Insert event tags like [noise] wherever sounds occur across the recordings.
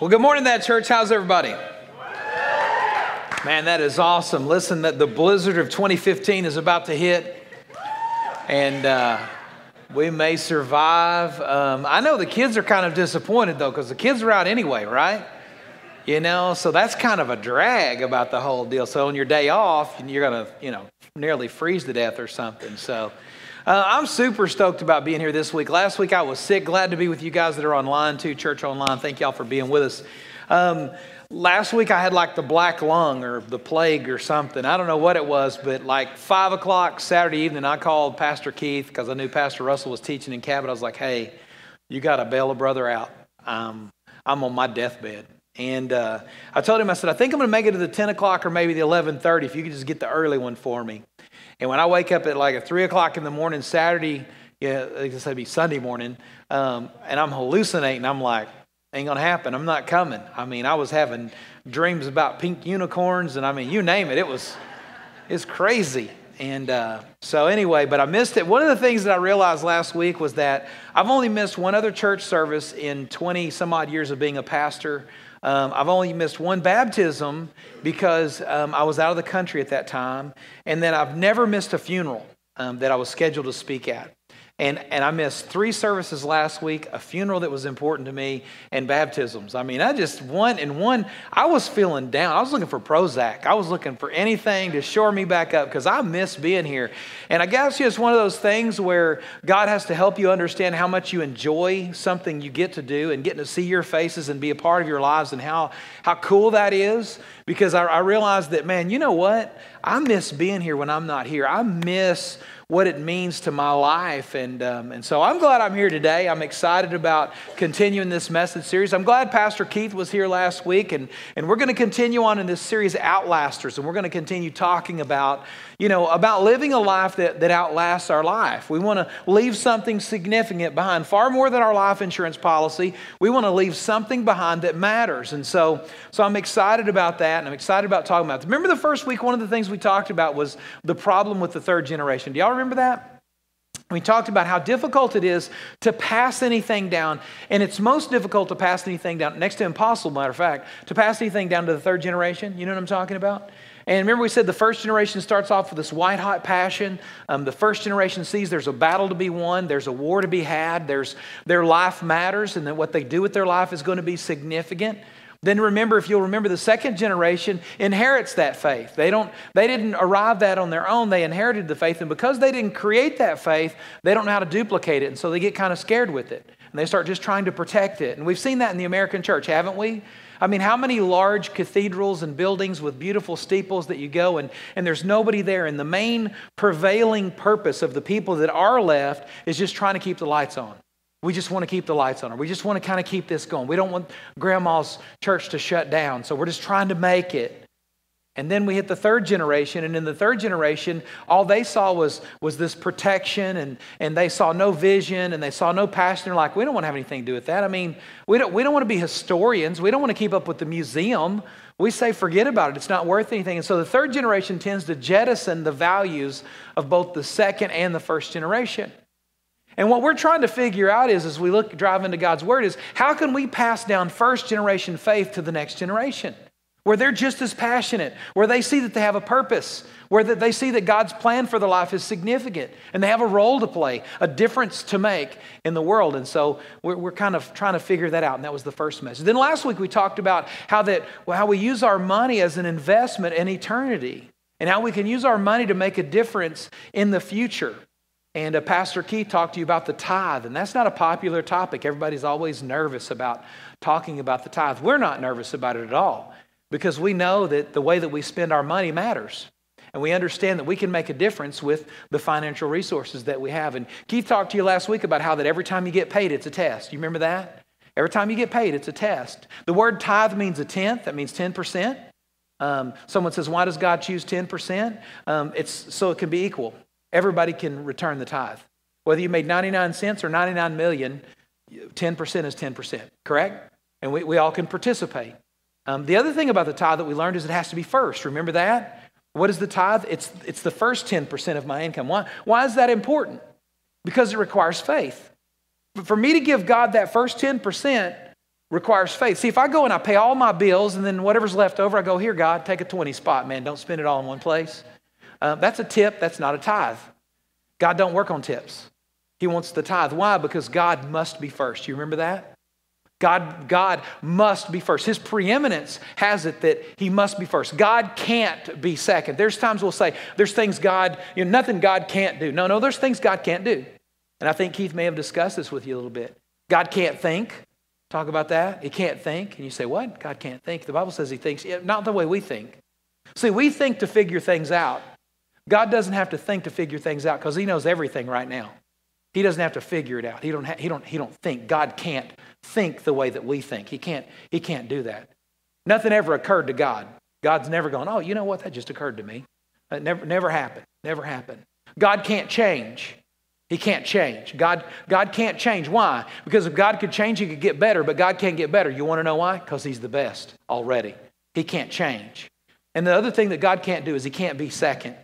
Well, good morning, that church. How's everybody? Man, that is awesome. Listen, that the blizzard of 2015 is about to hit, and uh, we may survive. Um, I know the kids are kind of disappointed though, because the kids are out anyway, right? You know, so that's kind of a drag about the whole deal. So on your day off, you're gonna, you know, nearly freeze to death or something. So. Uh, I'm super stoked about being here this week. Last week I was sick. Glad to be with you guys that are online too, Church Online. Thank y'all for being with us. Um, last week I had like the black lung or the plague or something. I don't know what it was, but like five o'clock Saturday evening, I called Pastor Keith because I knew Pastor Russell was teaching in Cabot. I was like, hey, you got to bail a brother out. I'm on my deathbed. And uh, I told him, I said, I think I'm going to make it to the 10 o'clock or maybe the 11:30 if you could just get the early one for me. And when I wake up at like at three o'clock in the morning, Saturday, yeah, I said, be Sunday morning, um, and I'm hallucinating, I'm like, ain't gonna happen. I'm not coming. I mean, I was having dreams about pink unicorns, and I mean, you name it. It was, it's crazy. And uh, so, anyway, but I missed it. One of the things that I realized last week was that I've only missed one other church service in 20 some odd years of being a pastor. Um, I've only missed one baptism because um, I was out of the country at that time. And then I've never missed a funeral um, that I was scheduled to speak at. And, and I missed three services last week, a funeral that was important to me, and baptisms. I mean, I just, one and one, I was feeling down. I was looking for Prozac. I was looking for anything to shore me back up because I miss being here. And I guess it's one of those things where God has to help you understand how much you enjoy something you get to do and getting to see your faces and be a part of your lives and how, how cool that is. Because I, I realized that, man, you know what? I miss being here when I'm not here. I miss what it means to my life. And, um, and so I'm glad I'm here today. I'm excited about continuing this message series. I'm glad Pastor Keith was here last week, and, and we're going to continue on in this series, Outlasters, and we're going to continue talking about you know, about living a life that, that outlasts our life. We want to leave something significant behind, far more than our life insurance policy. We want to leave something behind that matters. And so, so I'm excited about that, and I'm excited about talking about it. Remember the first week, one of the things we talked about was the problem with the third generation. Do y'all remember that? We talked about how difficult it is to pass anything down, and it's most difficult to pass anything down, next to impossible, matter of fact, to pass anything down to the third generation. You know what I'm talking about? And remember, we said the first generation starts off with this white hot passion. Um, the first generation sees there's a battle to be won, there's a war to be had, there's, their life matters, and that what they do with their life is going to be significant. Then remember, if you'll remember, the second generation inherits that faith. They, don't, they didn't arrive that on their own, they inherited the faith. And because they didn't create that faith, they don't know how to duplicate it. And so they get kind of scared with it. And they start just trying to protect it. And we've seen that in the American church, haven't we? I mean, how many large cathedrals and buildings with beautiful steeples that you go and, and there's nobody there? And the main prevailing purpose of the people that are left is just trying to keep the lights on. We just want to keep the lights on, or we just want to kind of keep this going. We don't want grandma's church to shut down, so we're just trying to make it. And then we hit the third generation, and in the third generation, all they saw was, was this protection, and, and they saw no vision, and they saw no passion. They're like, we don't want to have anything to do with that. I mean, we don't, we don't want to be historians. We don't want to keep up with the museum. We say, forget about it. It's not worth anything. And so the third generation tends to jettison the values of both the second and the first generation. And what we're trying to figure out is, as we look, drive into God's word, is how can we pass down first generation faith to the next generation? where they're just as passionate, where they see that they have a purpose, where they see that God's plan for their life is significant and they have a role to play, a difference to make in the world. And so we're, we're kind of trying to figure that out. And that was the first message. Then last week we talked about how, that, well, how we use our money as an investment in eternity and how we can use our money to make a difference in the future. And uh, Pastor Keith talked to you about the tithe, and that's not a popular topic. Everybody's always nervous about talking about the tithe. We're not nervous about it at all because we know that the way that we spend our money matters. And we understand that we can make a difference with the financial resources that we have. And Keith talked to you last week about how that every time you get paid, it's a test. You remember that? Every time you get paid, it's a test. The word tithe means a tenth, that means 10%. Um, someone says, Why does God choose 10%? Um, it's so it can be equal. Everybody can return the tithe. Whether you made 99 cents or 99 million, 10% is 10%, correct? And we, we all can participate. Um, the other thing about the tithe that we learned is it has to be first. Remember that? What is the tithe? It's, it's the first 10% of my income. Why, why is that important? Because it requires faith. But for me to give God that first 10%, requires faith. See, if I go and I pay all my bills and then whatever's left over, I go, here, God, take a 20 spot, man. Don't spend it all in one place. Uh, that's a tip. That's not a tithe. God don't work on tips. He wants the tithe. Why? Because God must be first. You remember that? God, God must be first. His preeminence has it that he must be first. God can't be second. There's times we'll say, there's things God, you know, nothing God can't do. No, no, there's things God can't do. And I think Keith may have discussed this with you a little bit. God can't think. Talk about that. He can't think. And you say, what? God can't think. The Bible says he thinks, not the way we think. See, we think to figure things out. God doesn't have to think to figure things out because he knows everything right now. He doesn't have to figure it out. He don't, he, don't, he don't think. God can't think the way that we think. He can't, he can't do that. Nothing ever occurred to God. God's never gone, oh, you know what? That just occurred to me. It never, never happened. Never happened. God can't change. He can't change. God, God can't change. Why? Because if God could change, he could get better, but God can't get better. You want to know why? Because he's the best already. He can't change. And the other thing that God can't do is he can't be second.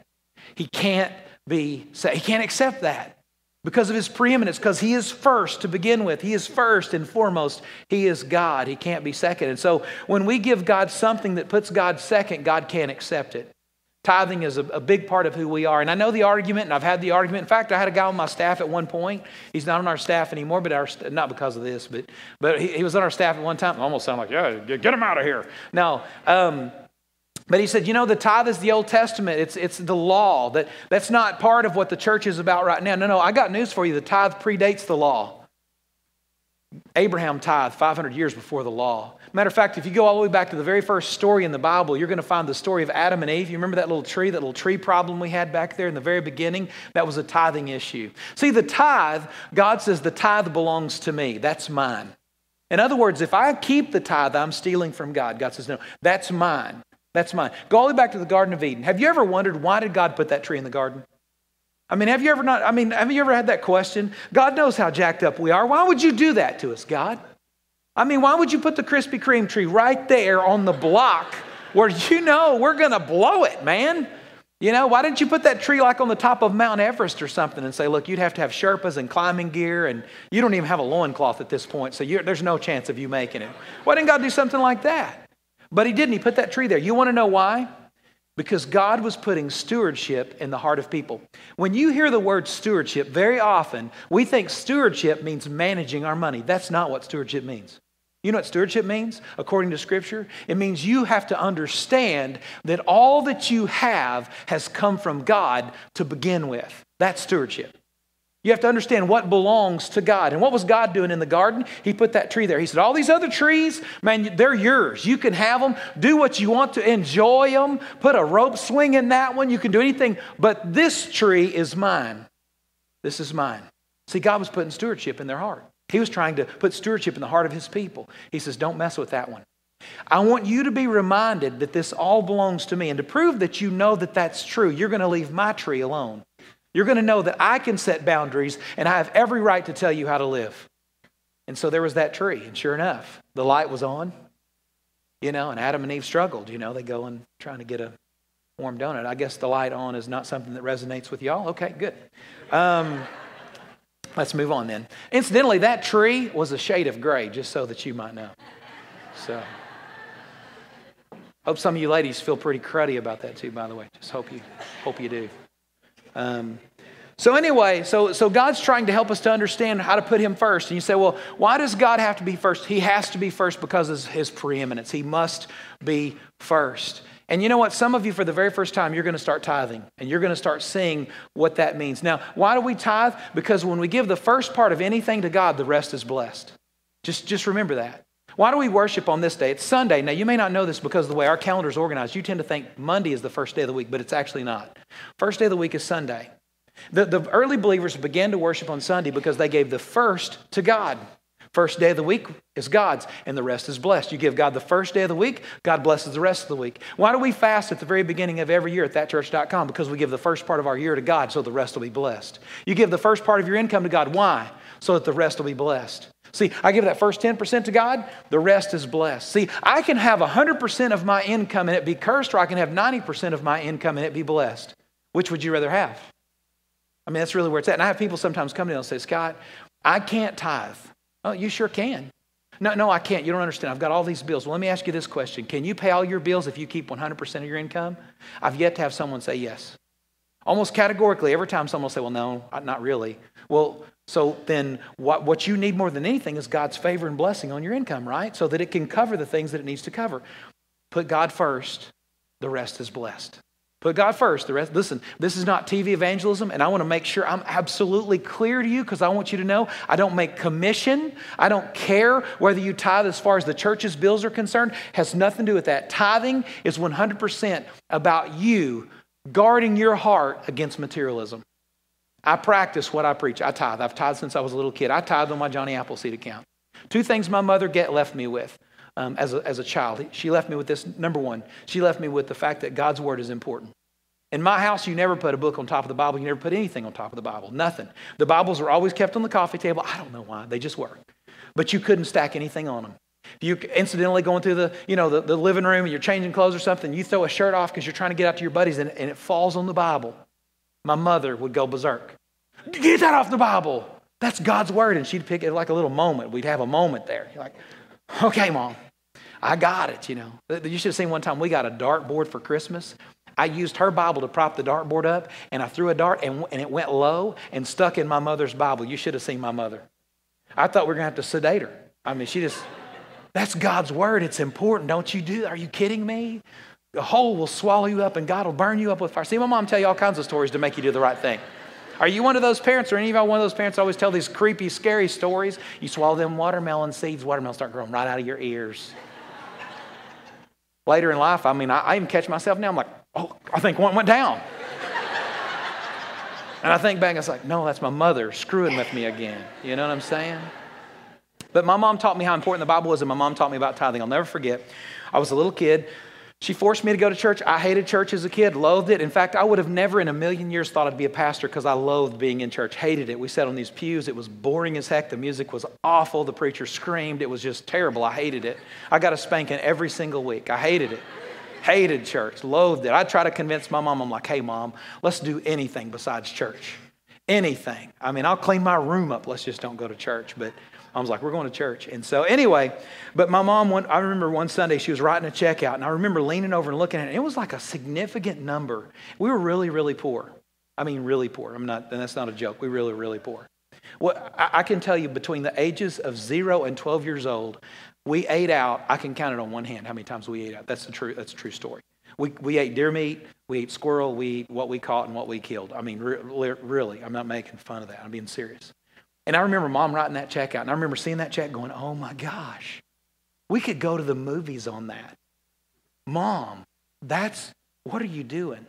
He can't be, he can't accept that because of his preeminence, because he is first to begin with. He is first and foremost. He is God. He can't be second. And so when we give God something that puts God second, God can't accept it. Tithing is a, a, big part of who we are. And I know the argument, and I've had the argument. In fact, I had a guy on my staff at one point. He's not on our staff anymore, but our, not because of this, but, but he, he was on our staff at one time. almost sound like, yeah, get him out of here. No, um, but he said, you know, the tithe is the Old Testament. It's, it's the law. That, that's not part of what the church is about right now. No, no, I got news for you. The tithe predates the law. Abraham tithe 500 years before the law. Matter of fact, if you go all the way back to the very first story in the Bible, you're going to find the story of Adam and Eve. You remember that little tree, that little tree problem we had back there in the very beginning? That was a tithing issue. See, the tithe, God says, the tithe belongs to me. That's mine. In other words, if I keep the tithe, I'm stealing from God. God says, no, that's mine. That's mine. Go all the way back to the Garden of Eden. Have you ever wondered why did God put that tree in the garden? I mean, have you ever not? I mean, have you ever had that question? God knows how jacked up we are. Why would you do that to us, God? I mean, why would you put the Krispy Kreme tree right there on the block where you know we're going to blow it, man? You know, why didn't you put that tree like on the top of Mount Everest or something and say, look, you'd have to have Sherpas and climbing gear, and you don't even have a loincloth at this point, so there's no chance of you making it. Why didn't God do something like that? But he didn't. He put that tree there. You want to know why? Because God was putting stewardship in the heart of people. When you hear the word stewardship, very often we think stewardship means managing our money. That's not what stewardship means. You know what stewardship means, according to Scripture? It means you have to understand that all that you have has come from God to begin with. That's stewardship. You have to understand what belongs to God. And what was God doing in the garden? He put that tree there. He said, All these other trees, man, they're yours. You can have them. Do what you want to. Enjoy them. Put a rope swing in that one. You can do anything. But this tree is mine. This is mine. See, God was putting stewardship in their heart. He was trying to put stewardship in the heart of his people. He says, Don't mess with that one. I want you to be reminded that this all belongs to me. And to prove that you know that that's true, you're going to leave my tree alone. You're going to know that I can set boundaries and I have every right to tell you how to live. And so there was that tree. And sure enough, the light was on, you know, and Adam and Eve struggled. You know, they go and trying to get a warm donut. I guess the light on is not something that resonates with y'all. Okay, good. Um, let's move on then. Incidentally, that tree was a shade of gray, just so that you might know. So, hope some of you ladies feel pretty cruddy about that too. By the way, just hope you hope you do. Um, so anyway, so, so God's trying to help us to understand how to put him first. And you say, well, why does God have to be first? He has to be first because of his preeminence. He must be first. And you know what? Some of you, for the very first time, you're going to start tithing and you're going to start seeing what that means. Now, why do we tithe? Because when we give the first part of anything to God, the rest is blessed. Just, just remember that. Why do we worship on this day? It's Sunday. Now, you may not know this because of the way our calendar is organized. You tend to think Monday is the first day of the week, but it's actually not. First day of the week is Sunday. The, the early believers began to worship on Sunday because they gave the first to God. First day of the week is God's, and the rest is blessed. You give God the first day of the week, God blesses the rest of the week. Why do we fast at the very beginning of every year at thatchurch.com? Because we give the first part of our year to God, so the rest will be blessed. You give the first part of your income to God. Why? So that the rest will be blessed. See, I give that first 10% to God, the rest is blessed. See, I can have 100% of my income and it be cursed, or I can have 90% of my income and it be blessed. Which would you rather have? I mean, that's really where it's at. And I have people sometimes come to me and say, Scott, I can't tithe. Oh, you sure can. No, no, I can't. You don't understand. I've got all these bills. Well, let me ask you this question Can you pay all your bills if you keep 100% of your income? I've yet to have someone say yes. Almost categorically, every time someone will say, Well, no, not really. Well, so then what, what you need more than anything is God's favor and blessing on your income, right? So that it can cover the things that it needs to cover. Put God first, the rest is blessed. Put God first. The rest, listen, this is not TV evangelism, and I want to make sure I'm absolutely clear to you because I want you to know I don't make commission. I don't care whether you tithe as far as the church's bills are concerned. Has nothing to do with that. Tithing is 100% about you guarding your heart against materialism. I practice what I preach. I tithe. I've tithed since I was a little kid. I tithe on my Johnny Appleseed account. Two things my mother get left me with um, as, a, as a child. She left me with this number one, she left me with the fact that God's word is important. In my house, you never put a book on top of the Bible. You never put anything on top of the Bible. Nothing. The Bibles were always kept on the coffee table. I don't know why. They just were. But you couldn't stack anything on them. You incidentally going through the, you know, the, the living room and you're changing clothes or something, you throw a shirt off because you're trying to get out to your buddies and, and it falls on the Bible. My mother would go berserk. Get that off the Bible. That's God's word. And she'd pick it like a little moment. We'd have a moment there. You're like, okay, mom, I got it, you know. You should have seen one time we got a dartboard for Christmas. I used her Bible to prop the dartboard up, and I threw a dart, and, and it went low and stuck in my mother's Bible. You should have seen my mother. I thought we were going to have to sedate her. I mean, she just, that's God's word. It's important. Don't you do Are you kidding me? The hole will swallow you up, and God will burn you up with fire. See, my mom tell you all kinds of stories to make you do the right thing. Are you one of those parents, or any of y'all one of those parents always tell these creepy, scary stories? You swallow them watermelon seeds, watermelons start growing right out of your ears. Later in life, I mean, I, I even catch myself now. I'm like, oh, I think one went down. and I think back, it's like, no, that's my mother screwing with me again. You know what I'm saying? But my mom taught me how important the Bible was, and my mom taught me about tithing. I'll never forget. I was a little kid. She forced me to go to church. I hated church as a kid, loathed it. In fact, I would have never in a million years thought I'd be a pastor because I loathed being in church, hated it. We sat on these pews. It was boring as heck. The music was awful. The preacher screamed. It was just terrible. I hated it. I got a spanking every single week. I hated it. Hated church, loathed it. I try to convince my mom, I'm like, hey, mom, let's do anything besides church. Anything. I mean, I'll clean my room up. Let's just don't go to church. But I was like, we're going to church. And so, anyway, but my mom, went, I remember one Sunday she was writing a check out, and I remember leaning over and looking at it. And It was like a significant number. We were really, really poor. I mean, really poor. I'm not, and that's not a joke. We really, really poor. Well, I, I can tell you between the ages of zero and 12 years old, we ate out. I can count it on one hand how many times we ate out. That's a true, that's a true story. We, we ate deer meat, we ate squirrel, we ate what we caught and what we killed. I mean, re- really, I'm not making fun of that. I'm being serious. And I remember mom writing that check out, and I remember seeing that check going, oh my gosh, we could go to the movies on that. Mom, that's, what are you doing?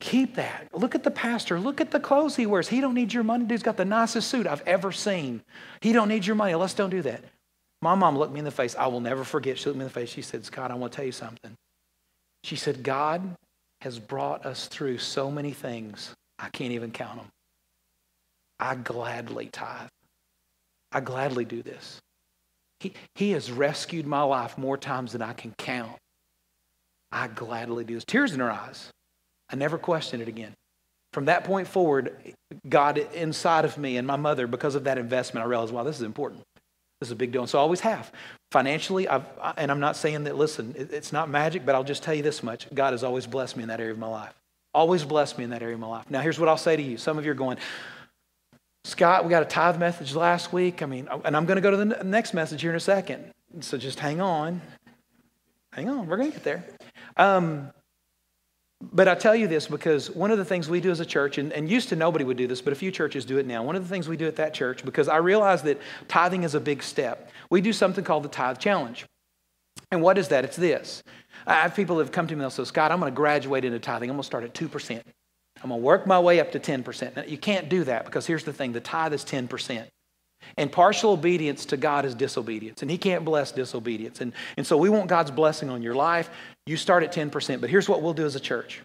Keep that. Look at the pastor. Look at the clothes he wears. He don't need your money. Dude's got the nicest suit I've ever seen. He don't need your money. Let's don't do that. My mom looked me in the face. I will never forget. She looked me in the face. She said, Scott, I want to tell you something. She said, God has brought us through so many things. I can't even count them. I gladly tithe. I gladly do this. He, he has rescued my life more times than I can count. I gladly do this. Tears in her eyes. I never questioned it again. From that point forward, God inside of me and my mother, because of that investment, I realized, wow, this is important. This is a big deal. And so I always have. Financially, I've, and I'm not saying that, listen, it's not magic, but I'll just tell you this much God has always blessed me in that area of my life. Always blessed me in that area of my life. Now, here's what I'll say to you. Some of you are going, Scott, we got a tithe message last week. I mean, and I'm going to go to the next message here in a second. So just hang on. Hang on. We're going to get there. Um, but I tell you this because one of the things we do as a church, and, and, used to nobody would do this, but a few churches do it now. One of the things we do at that church, because I realize that tithing is a big step, we do something called the Tithe Challenge. And what is that? It's this. I have people have come to me and they'll say, Scott, I'm going to graduate into tithing. I'm going to start at 2%. I'm going to work my way up to 10%. Now, you can't do that because here's the thing the tithe is 10%. And partial obedience to God is disobedience, and He can't bless disobedience. And, and so we want God's blessing on your life. You start at 10%, but here's what we'll do as a church.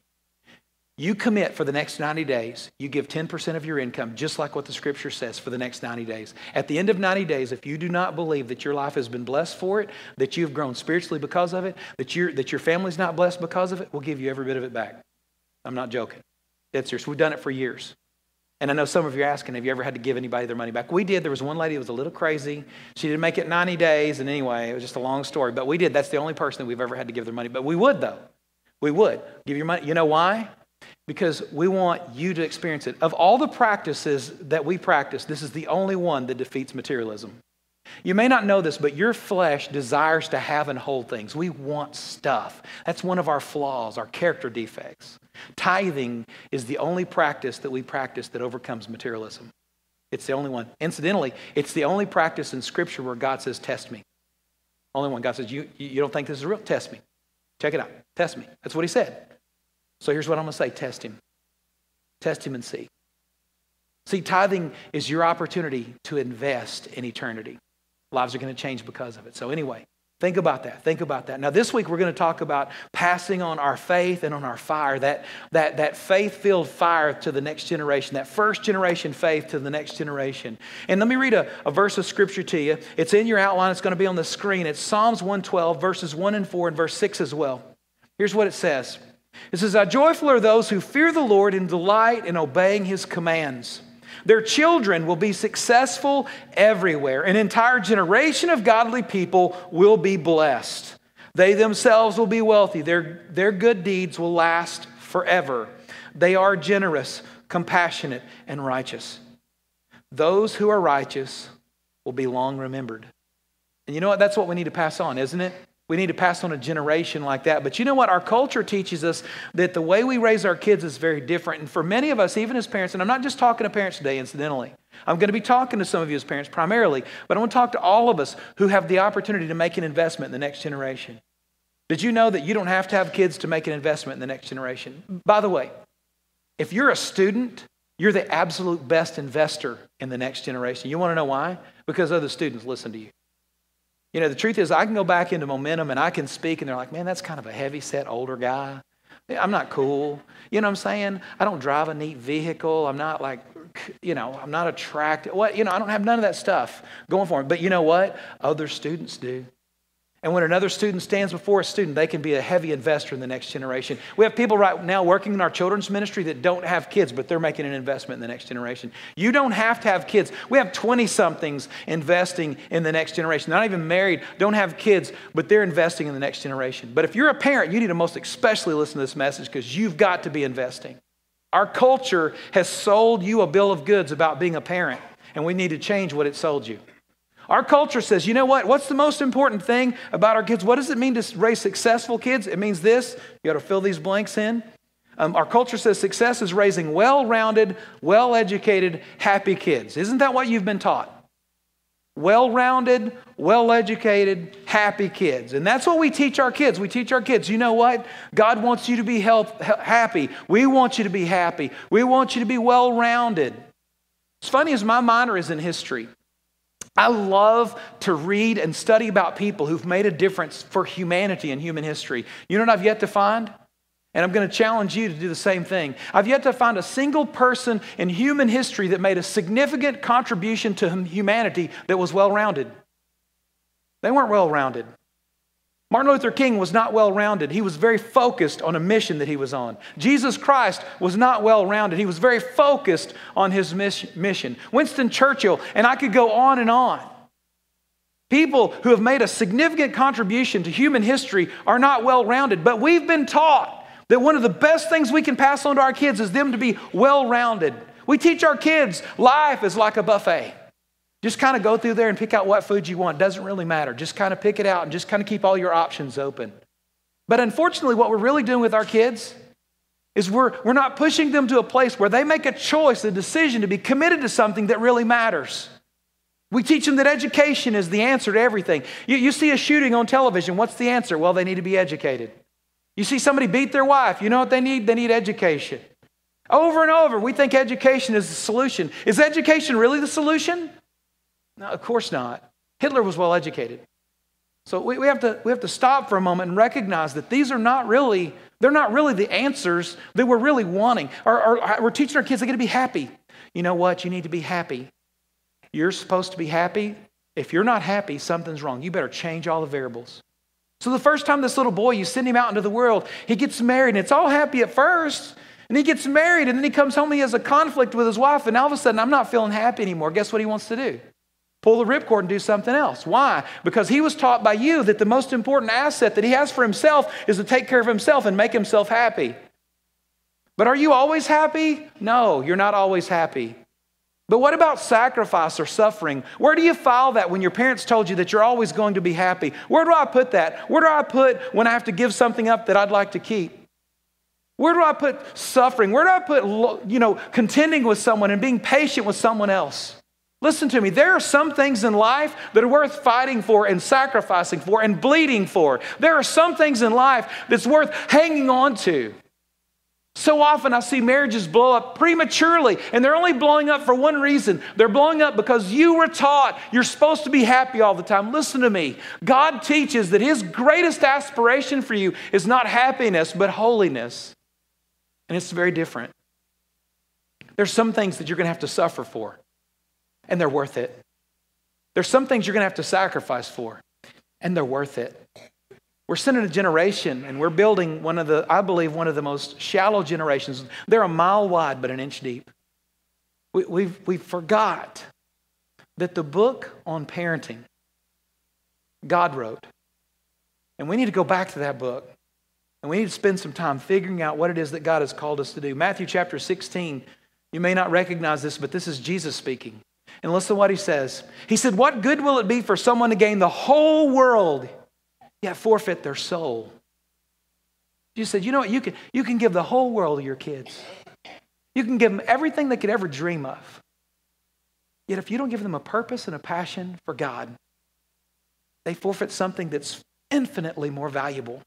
You commit for the next 90 days. You give 10% of your income, just like what the scripture says, for the next 90 days. At the end of 90 days, if you do not believe that your life has been blessed for it, that you've grown spiritually because of it, that, you that your family's not blessed because of it, we'll give you every bit of it back. I'm not joking. That's serious. We've done it for years. And I know some of you are asking, have you ever had to give anybody their money back? We did. There was one lady that was a little crazy. She didn't make it 90 days. And anyway, it was just a long story. But we did. That's the only person that we've ever had to give their money. But we would, though. We would give your money. You know why? Because we want you to experience it. Of all the practices that we practice, this is the only one that defeats materialism. You may not know this, but your flesh desires to have and hold things. We want stuff. That's one of our flaws, our character defects. Tithing is the only practice that we practice that overcomes materialism. It's the only one. Incidentally, it's the only practice in Scripture where God says, Test me. Only one. God says, You, you don't think this is real? Test me. Check it out. Test me. That's what He said. So here's what I'm going to say test Him. Test Him and see. See, tithing is your opportunity to invest in eternity. Lives are going to change because of it. So, anyway, think about that. Think about that. Now, this week we're going to talk about passing on our faith and on our fire, that, that, that faith filled fire to the next generation, that first generation faith to the next generation. And let me read a, a verse of scripture to you. It's in your outline, it's going to be on the screen. It's Psalms 112, verses 1 and 4, and verse 6 as well. Here's what it says It says, How joyful are those who fear the Lord and delight in obeying his commands. Their children will be successful everywhere. An entire generation of godly people will be blessed. They themselves will be wealthy. Their, their good deeds will last forever. They are generous, compassionate, and righteous. Those who are righteous will be long remembered. And you know what? That's what we need to pass on, isn't it? We need to pass on a generation like that. But you know what? Our culture teaches us that the way we raise our kids is very different. And for many of us, even as parents, and I'm not just talking to parents today, incidentally, I'm going to be talking to some of you as parents primarily, but I want to talk to all of us who have the opportunity to make an investment in the next generation. Did you know that you don't have to have kids to make an investment in the next generation? By the way, if you're a student, you're the absolute best investor in the next generation. You want to know why? Because other students listen to you. You know, the truth is, I can go back into momentum and I can speak, and they're like, man, that's kind of a heavy set older guy. I'm not cool. You know what I'm saying? I don't drive a neat vehicle. I'm not like, you know, I'm not attractive. What, you know, I don't have none of that stuff going for me. But you know what? Other students do. And when another student stands before a student, they can be a heavy investor in the next generation. We have people right now working in our children's ministry that don't have kids, but they're making an investment in the next generation. You don't have to have kids. We have 20 somethings investing in the next generation. Not even married, don't have kids, but they're investing in the next generation. But if you're a parent, you need to most especially listen to this message because you've got to be investing. Our culture has sold you a bill of goods about being a parent, and we need to change what it sold you. Our culture says, you know what? What's the most important thing about our kids? What does it mean to raise successful kids? It means this. You got to fill these blanks in. Um, our culture says success is raising well rounded, well educated, happy kids. Isn't that what you've been taught? Well rounded, well educated, happy kids. And that's what we teach our kids. We teach our kids, you know what? God wants you to be happy. We want you to be happy. We want you to be well rounded. It's funny as my minor is in history. I love to read and study about people who've made a difference for humanity and human history. You know what I've yet to find? And I'm going to challenge you to do the same thing. I've yet to find a single person in human history that made a significant contribution to humanity that was well rounded. They weren't well rounded. Martin Luther King was not well rounded. He was very focused on a mission that he was on. Jesus Christ was not well rounded. He was very focused on his mission. Winston Churchill, and I could go on and on. People who have made a significant contribution to human history are not well rounded, but we've been taught that one of the best things we can pass on to our kids is them to be well rounded. We teach our kids life is like a buffet. Just kind of go through there and pick out what food you want. Doesn't really matter. Just kind of pick it out and just kind of keep all your options open. But unfortunately, what we're really doing with our kids is we're, we're not pushing them to a place where they make a choice, a decision to be committed to something that really matters. We teach them that education is the answer to everything. You, you see a shooting on television, what's the answer? Well, they need to be educated. You see somebody beat their wife, you know what they need? They need education. Over and over, we think education is the solution. Is education really the solution? No, of course not. Hitler was well educated. So we, we, have to, we have to stop for a moment and recognize that these are not really, they're not really the answers that we're really wanting. Or, we're teaching our kids, they got to be happy. You know what? You need to be happy. You're supposed to be happy. If you're not happy, something's wrong. You better change all the variables. So the first time this little boy, you send him out into the world, he gets married, and it's all happy at first. And he gets married, and then he comes home, he has a conflict with his wife, and all of a sudden, I'm not feeling happy anymore. Guess what he wants to do? Pull the ripcord and do something else. Why? Because he was taught by you that the most important asset that he has for himself is to take care of himself and make himself happy. But are you always happy? No, you're not always happy. But what about sacrifice or suffering? Where do you file that when your parents told you that you're always going to be happy? Where do I put that? Where do I put when I have to give something up that I'd like to keep? Where do I put suffering? Where do I put, you know, contending with someone and being patient with someone else? Listen to me. There are some things in life that are worth fighting for and sacrificing for and bleeding for. There are some things in life that's worth hanging on to. So often I see marriages blow up prematurely, and they're only blowing up for one reason. They're blowing up because you were taught you're supposed to be happy all the time. Listen to me. God teaches that His greatest aspiration for you is not happiness, but holiness. And it's very different. There's some things that you're going to have to suffer for, and they're worth it. There's some things you're going to have to sacrifice for, and they're worth it. We're sending a generation, and we're building one of the, I believe, one of the most shallow generations. They're a mile wide, but an inch deep. We, we've, we forgot that the book on parenting, God wrote. And we need to go back to that book. And we need to spend some time figuring out what it is that God has called us to do. Matthew chapter 16, you may not recognize this, but this is Jesus speaking. And listen to what he says. He said, What good will it be for someone to gain the whole world yet forfeit their soul. You said, you know what? You can, you can give the whole world to your kids. You can give them everything they could ever dream of. Yet if you don't give them a purpose and a passion for God, they forfeit something that's infinitely more valuable.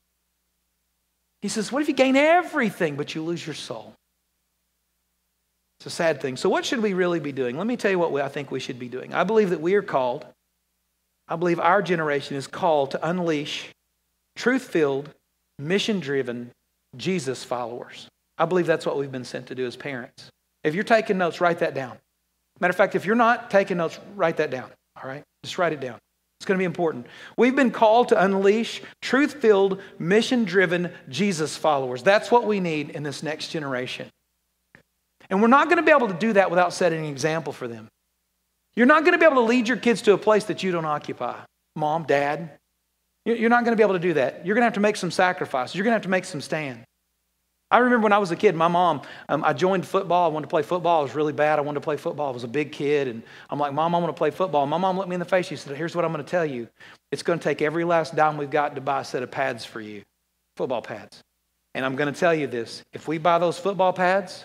He says, What if you gain everything but you lose your soul? It's a sad thing. So, what should we really be doing? Let me tell you what we, I think we should be doing. I believe that we are called I believe our generation is called to unleash truth filled, mission driven Jesus followers. I believe that's what we've been sent to do as parents. If you're taking notes, write that down. Matter of fact, if you're not taking notes, write that down. All right? Just write it down. It's going to be important. We've been called to unleash truth filled, mission driven Jesus followers. That's what we need in this next generation. And we're not going to be able to do that without setting an example for them. You're not going to be able to lead your kids to a place that you don't occupy. Mom, dad, you're not going to be able to do that. You're going to have to make some sacrifices. You're going to have to make some stand. I remember when I was a kid, my mom, um, I joined football. I wanted to play football. I was really bad. I wanted to play football. I was a big kid. And I'm like, Mom, I want to play football. My mom looked me in the face. She said, Here's what I'm going to tell you. It's going to take every last dime we've got to buy a set of pads for you, football pads. And I'm going to tell you this if we buy those football pads,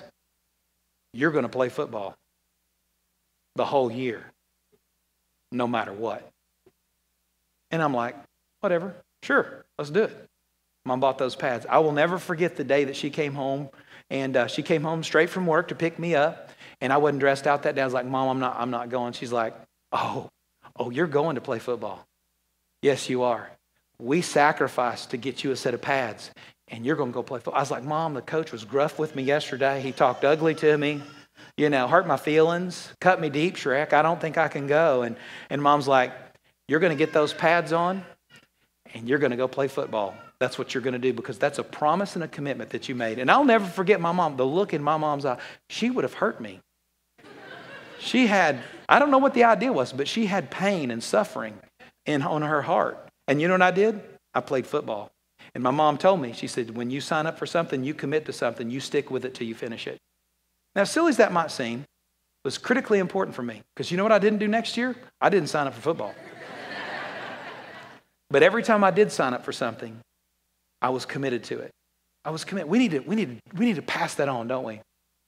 you're going to play football the whole year, no matter what. And I'm like, whatever, sure, let's do it. Mom bought those pads. I will never forget the day that she came home, and uh, she came home straight from work to pick me up, and I wasn't dressed out that day. I was like, Mom, I'm not, I'm not going. She's like, Oh, oh, you're going to play football. Yes, you are. We sacrificed to get you a set of pads, and you're going to go play football. I was like, Mom, the coach was gruff with me yesterday. He talked ugly to me you know, hurt my feelings, cut me deep, Shrek. I don't think I can go. And, and mom's like, You're going to get those pads on and you're going to go play football. That's what you're going to do because that's a promise and a commitment that you made. And I'll never forget my mom, the look in my mom's eye. She would have hurt me. She had, I don't know what the idea was, but she had pain and suffering in, on her heart. And you know what I did? I played football. And my mom told me, she said, when you sign up for something, you commit to something, you stick with it till you finish it. Now, silly as that might seem, was critically important for me because you know what I didn't do next year? I didn't sign up for football. [laughs] but every time I did sign up for something, I was committed to it. I was committed. We need to, we need to, we need to pass that on, don't we?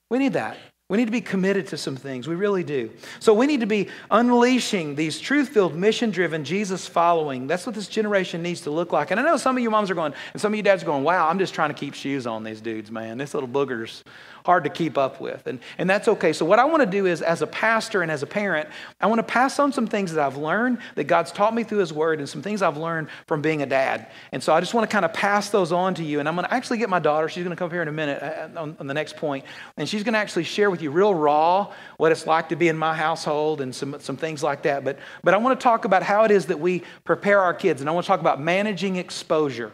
We need that. We need to be committed to some things. We really do. So we need to be unleashing these truth filled, mission driven, Jesus following. That's what this generation needs to look like. And I know some of you moms are going, and some of you dads are going, wow, I'm just trying to keep shoes on these dudes, man. This little booger's hard to keep up with. And, and that's okay. So, what I want to do is, as a pastor and as a parent, I want to pass on some things that I've learned that God's taught me through His Word and some things I've learned from being a dad. And so, I just want to kind of pass those on to you. And I'm going to actually get my daughter, she's going to come here in a minute uh, on, on the next point, and she's going to actually share with you real raw what it's like to be in my household and some, some things like that. But, but I want to talk about how it is that we prepare our kids. And I want to talk about managing exposure,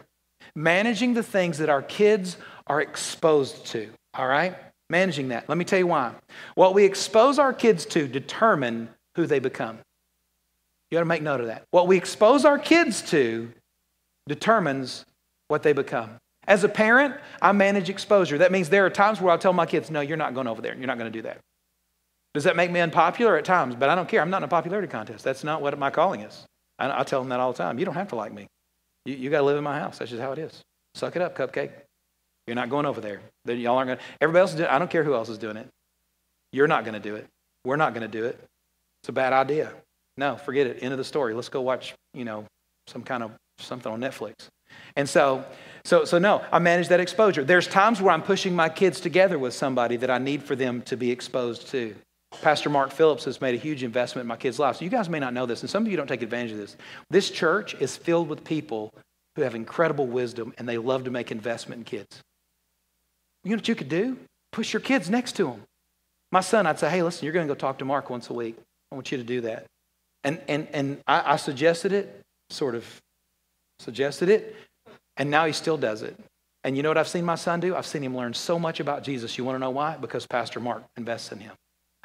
managing the things that our kids are exposed to. All right? Managing that. Let me tell you why. What we expose our kids to determine who they become. You got to make note of that. What we expose our kids to determines what they become. As a parent, I manage exposure. That means there are times where I'll tell my kids, no, you're not going over there. You're not going to do that. Does that make me unpopular at times? But I don't care. I'm not in a popularity contest. That's not what my calling is. I, I tell them that all the time. You don't have to like me. You, you got to live in my house. That's just how it is. Suck it up, cupcake. You're not going over there. Y'all aren't going. Everybody else is doing I don't care who else is doing it. You're not going to do it. We're not going to do it. It's a bad idea. No, forget it. End of the story. Let's go watch, you know, some kind of something on Netflix. And so, so, so no, I manage that exposure. There's times where I'm pushing my kids together with somebody that I need for them to be exposed to. Pastor Mark Phillips has made a huge investment in my kids' lives. So you guys may not know this, and some of you don't take advantage of this. This church is filled with people who have incredible wisdom and they love to make investment in kids. You know what you could do? Push your kids next to them. My son, I'd say, hey, listen, you're going to go talk to Mark once a week. I want you to do that. And, and, and I, I suggested it, sort of suggested it, and now he still does it. And you know what I've seen my son do? I've seen him learn so much about Jesus. You want to know why? Because Pastor Mark invests in him.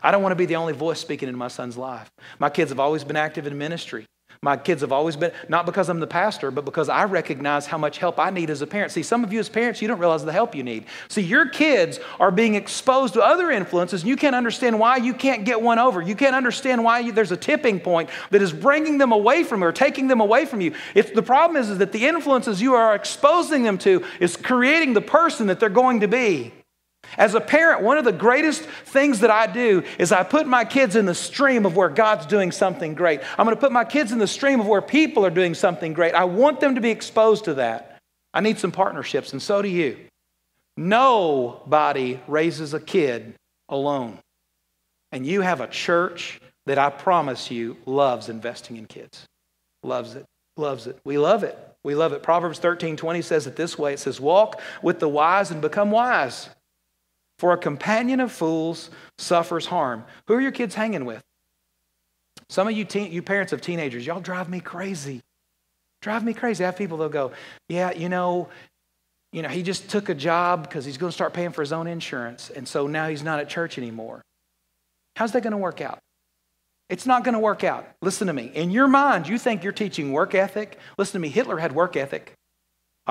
I don't want to be the only voice speaking in my son's life. My kids have always been active in ministry. My kids have always been, not because I'm the pastor, but because I recognize how much help I need as a parent. See, some of you as parents, you don't realize the help you need. See, your kids are being exposed to other influences, and you can't understand why you can't get one over. You can't understand why you, there's a tipping point that is bringing them away from you or taking them away from you. If the problem is, is that the influences you are exposing them to is creating the person that they're going to be. As a parent, one of the greatest things that I do is I put my kids in the stream of where God's doing something great. I'm going to put my kids in the stream of where people are doing something great. I want them to be exposed to that. I need some partnerships, and so do you. Nobody raises a kid alone. And you have a church that I promise you loves investing in kids. Loves it. Loves it. We love it. We love it. Proverbs 13 20 says it this way it says, Walk with the wise and become wise. For a companion of fools suffers harm. Who are your kids hanging with? Some of you, teen, you parents of teenagers, y'all drive me crazy. Drive me crazy. I have people that'll go, yeah, you know, you know, he just took a job because he's going to start paying for his own insurance, and so now he's not at church anymore. How's that going to work out? It's not going to work out. Listen to me. In your mind, you think you're teaching work ethic. Listen to me. Hitler had work ethic.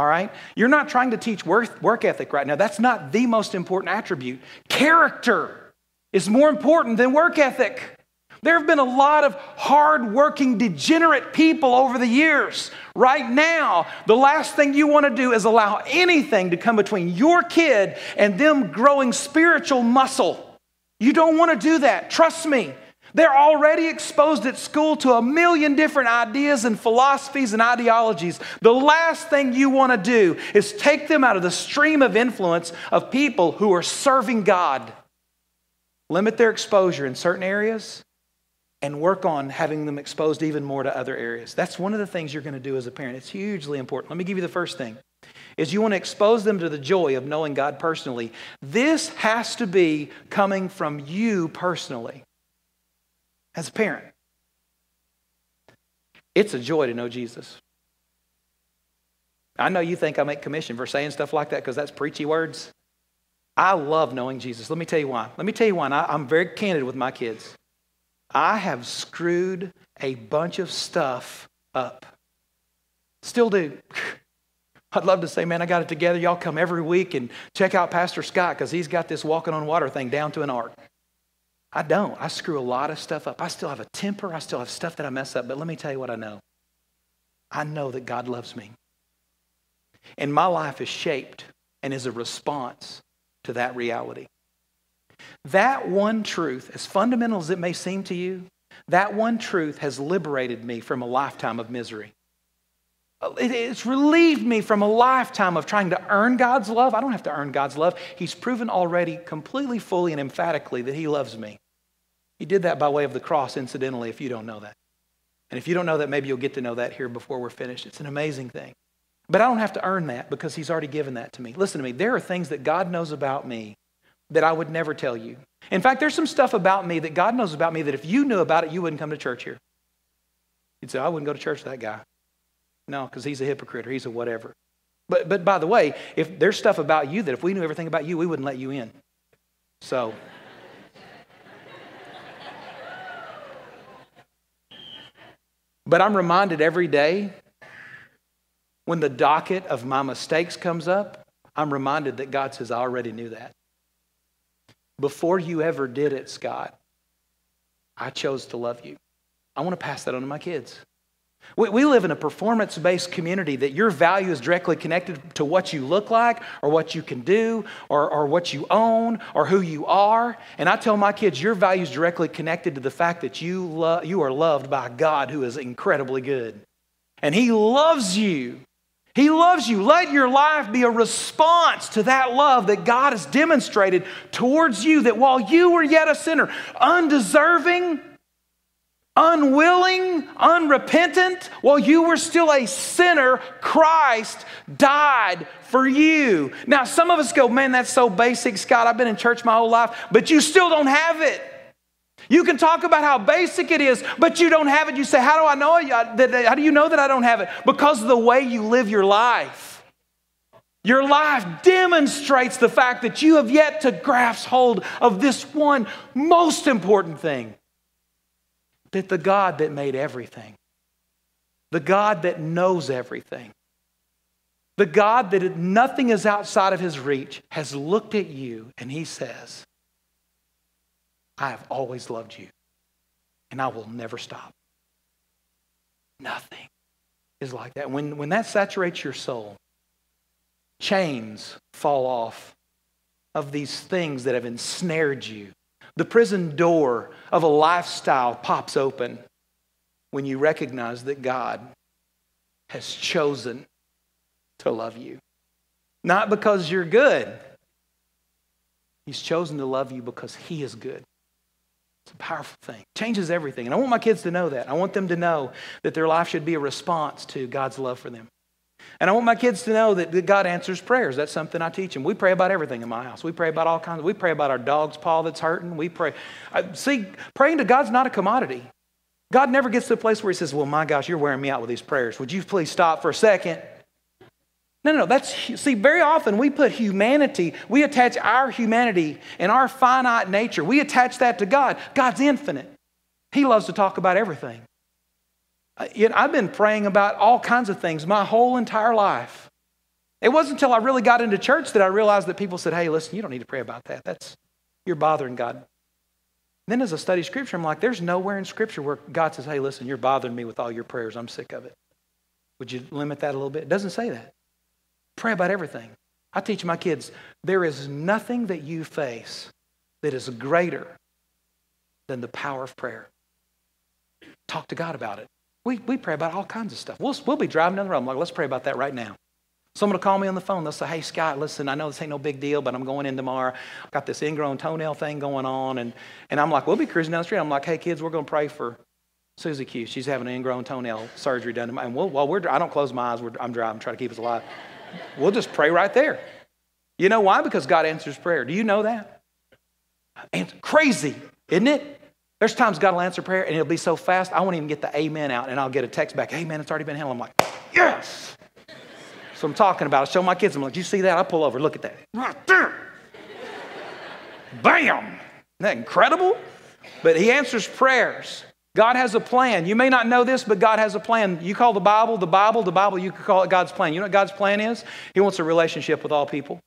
All right? You're not trying to teach work, work ethic right now. That's not the most important attribute. Character is more important than work ethic. There have been a lot of hard-working, degenerate people over the years. Right now, the last thing you want to do is allow anything to come between your kid and them growing spiritual muscle. You don't want to do that. Trust me. They're already exposed at school to a million different ideas and philosophies and ideologies. The last thing you want to do is take them out of the stream of influence of people who are serving God. Limit their exposure in certain areas and work on having them exposed even more to other areas. That's one of the things you're going to do as a parent. It's hugely important. Let me give you the first thing. Is you want to expose them to the joy of knowing God personally. This has to be coming from you personally as a parent. It's a joy to know Jesus. I know you think I make commission for saying stuff like that because that's preachy words. I love knowing Jesus. Let me tell you why. Let me tell you why. I, I'm very candid with my kids. I have screwed a bunch of stuff up. Still do. [laughs] I'd love to say, man, I got it together. Y'all come every week and check out Pastor Scott because he's got this walking on water thing down to an art. I don't. I screw a lot of stuff up. I still have a temper. I still have stuff that I mess up. But let me tell you what I know. I know that God loves me. And my life is shaped and is a response to that reality. That one truth, as fundamental as it may seem to you, that one truth has liberated me from a lifetime of misery. It's relieved me from a lifetime of trying to earn God's love. I don't have to earn God's love. He's proven already completely, fully, and emphatically that He loves me. He did that by way of the cross, incidentally, if you don't know that. And if you don't know that, maybe you'll get to know that here before we're finished. It's an amazing thing. But I don't have to earn that because He's already given that to me. Listen to me. There are things that God knows about me that I would never tell you. In fact, there's some stuff about me that God knows about me that if you knew about it, you wouldn't come to church here. You'd say, I wouldn't go to church with that guy. No, because he's a hypocrite or he's a whatever. But, but by the way, if there's stuff about you that if we knew everything about you, we wouldn't let you in. So. But I'm reminded every day when the docket of my mistakes comes up, I'm reminded that God says, I already knew that. Before you ever did it, Scott, I chose to love you. I want to pass that on to my kids. We, we live in a performance based community that your value is directly connected to what you look like or what you can do or, or what you own or who you are. And I tell my kids, your value is directly connected to the fact that you, you are loved by God who is incredibly good. And He loves you. He loves you. Let your life be a response to that love that God has demonstrated towards you. That while you were yet a sinner, undeserving, unwilling, unrepentant, while you were still a sinner, Christ died for you. Now, some of us go, man, that's so basic, Scott. I've been in church my whole life, but you still don't have it. You can talk about how basic it is, but you don't have it. You say, How do I know? How do you know that I don't have it? Because of the way you live your life. Your life demonstrates the fact that you have yet to grasp hold of this one most important thing that the God that made everything, the God that knows everything, the God that nothing is outside of his reach has looked at you and he says, I have always loved you and I will never stop. Nothing is like that. When, when that saturates your soul, chains fall off of these things that have ensnared you the prison door of a lifestyle pops open when you recognize that God has chosen to love you. Not because you're good, He's chosen to love you because He is good. It's a powerful thing. Changes everything. And I want my kids to know that. I want them to know that their life should be a response to God's love for them. And I want my kids to know that God answers prayers. That's something I teach them. We pray about everything in my house. We pray about all kinds. Of, we pray about our dog's paw that's hurting. We pray. I, see, praying to God's not a commodity. God never gets to a place where He says, "Well, my gosh, you're wearing me out with these prayers. Would you please stop for a second? No, no, no. That's see. Very often we put humanity. We attach our humanity and our finite nature. We attach that to God. God's infinite. He loves to talk about everything. Uh, I've been praying about all kinds of things my whole entire life. It wasn't until I really got into church that I realized that people said, hey, listen, you don't need to pray about that. That's, you're bothering God. then as I study Scripture, I'm like, there's nowhere in Scripture where God says, hey, listen, you're bothering me with all your prayers. I'm sick of it. Would you limit that a little bit? It doesn't say that. Pray about everything. I teach my kids, there is nothing that you face that is greater than the power of prayer. Talk to God about it. We, we pray about all kinds of stuff. We'll, we'll be driving down the road. I'm like, let's pray about that right now. Someone will call me on the phone. They'll say, hey, Scott, listen, I know this ain't no big deal, but I'm going in tomorrow. I've got this ingrown toenail thing going on. And, and I'm like, we'll be cruising down the street. I'm like, hey, kids, we're going to pray for Susie Q. She's having an ingrown toenail surgery done. And we'll, while we're, I don't close my eyes. I'm driving, try to keep us alive. We'll just pray right there. You know why? Because God answers prayer. Do you know that? And crazy, isn't it? There's times God will answer prayer and it'll be so fast, I won't even get the amen out and I'll get a text back, hey man, it's already been handled. I'm like, yes. So I'm talking about it. Show my kids, I'm like, you see that? I pull over, look at that. Right there. Bam. Isn't that incredible? But he answers prayers. God has a plan. You may not know this, but God has a plan. You call the Bible the Bible, the Bible, you could call it God's plan. You know what God's plan is? He wants a relationship with all people.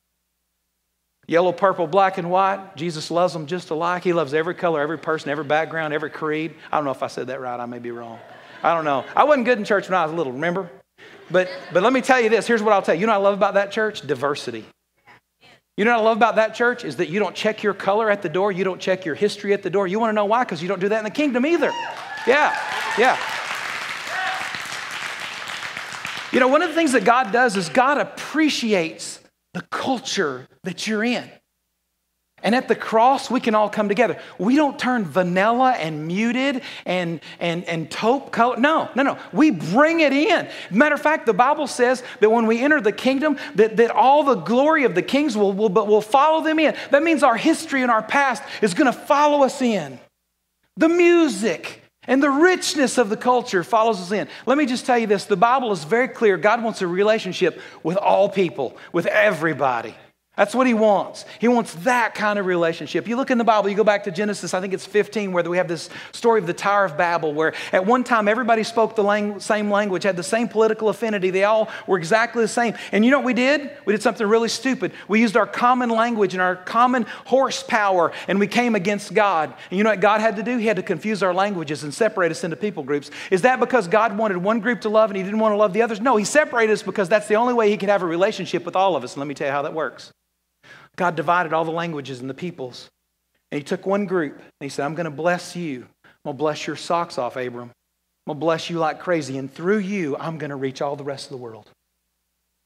Yellow, purple, black, and white. Jesus loves them just alike. He loves every color, every person, every background, every creed. I don't know if I said that right. I may be wrong. I don't know. I wasn't good in church when I was little, remember? But, but let me tell you this. Here's what I'll tell you. You know I love about that church? Diversity. You know what I love about that church? Is that you don't check your color at the door. You don't check your history at the door. You want to know why? Because you don't do that in the kingdom either. Yeah, yeah. You know, one of the things that God does is God appreciates the culture that you're in. And at the cross, we can all come together. We don't turn vanilla and muted and, and, and taupe color. No, no, no. We bring it in. Matter of fact, the Bible says that when we enter the kingdom, that, that all the glory of the kings will, will, will follow them in. That means our history and our past is going to follow us in. The music, And the richness of the culture follows us in. Let me just tell you this the Bible is very clear. God wants a relationship with all people, with everybody. That's what he wants. He wants that kind of relationship. You look in the Bible, you go back to Genesis, I think it's 15, where we have this story of the Tower of Babel, where at one time everybody spoke the lang- same language, had the same political affinity. They all were exactly the same. And you know what we did? We did something really stupid. We used our common language and our common horsepower, and we came against God. And you know what God had to do? He had to confuse our languages and separate us into people groups. Is that because God wanted one group to love and he didn't want to love the others? No, he separated us because that's the only way he could have a relationship with all of us. And let me tell you how that works. God divided all the languages and the peoples. And he took one group and he said, I'm going to bless you. I'm going to bless your socks off, Abram. I'm going to bless you like crazy. And through you, I'm going to reach all the rest of the world.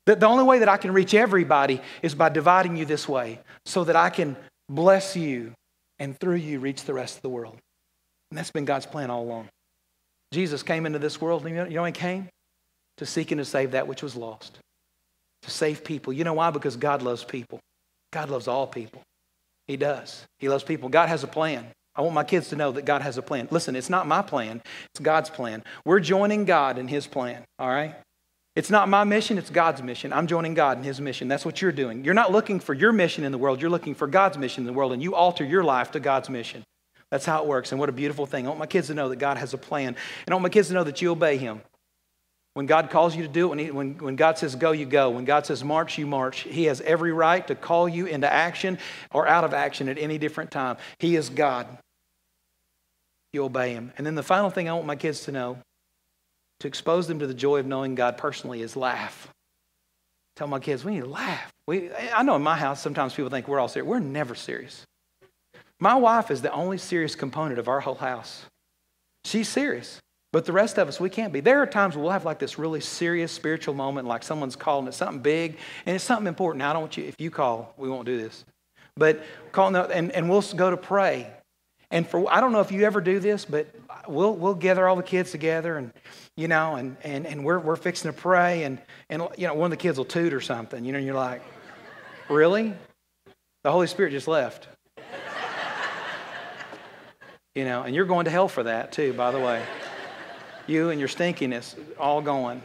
The, the only way that I can reach everybody is by dividing you this way so that I can bless you and through you reach the rest of the world. And that's been God's plan all along. Jesus came into this world, you know, you know he came? To seek and to save that which was lost. To save people. You know why? Because God loves people. God loves all people. He does. He loves people. God has a plan. I want my kids to know that God has a plan. Listen, it's not my plan, it's God's plan. We're joining God in His plan, all right? It's not my mission, it's God's mission. I'm joining God in His mission. That's what you're doing. You're not looking for your mission in the world, you're looking for God's mission in the world, and you alter your life to God's mission. That's how it works, and what a beautiful thing. I want my kids to know that God has a plan, and I want my kids to know that you obey Him. When God calls you to do it, when, he, when, when God says go, you go. When God says march, you march. He has every right to call you into action or out of action at any different time. He is God. You obey Him. And then the final thing I want my kids to know to expose them to the joy of knowing God personally is laugh. Tell my kids, we need to laugh. We, I know in my house, sometimes people think we're all serious. We're never serious. My wife is the only serious component of our whole house. She's serious. But the rest of us, we can't be. There are times we'll have like this really serious spiritual moment, like someone's calling it something big, and it's something important. Now, I don't want you, if you call, we won't do this. But calling, and, and we'll go to pray. And for, I don't know if you ever do this, but we'll, we'll gather all the kids together and, you know, and, and, and we're, we're fixing to pray. And, and, you know, one of the kids will toot or something, you know, and you're like, really? The Holy Spirit just left. [laughs] you know, and you're going to hell for that too, by the way you and your stinkiness all going.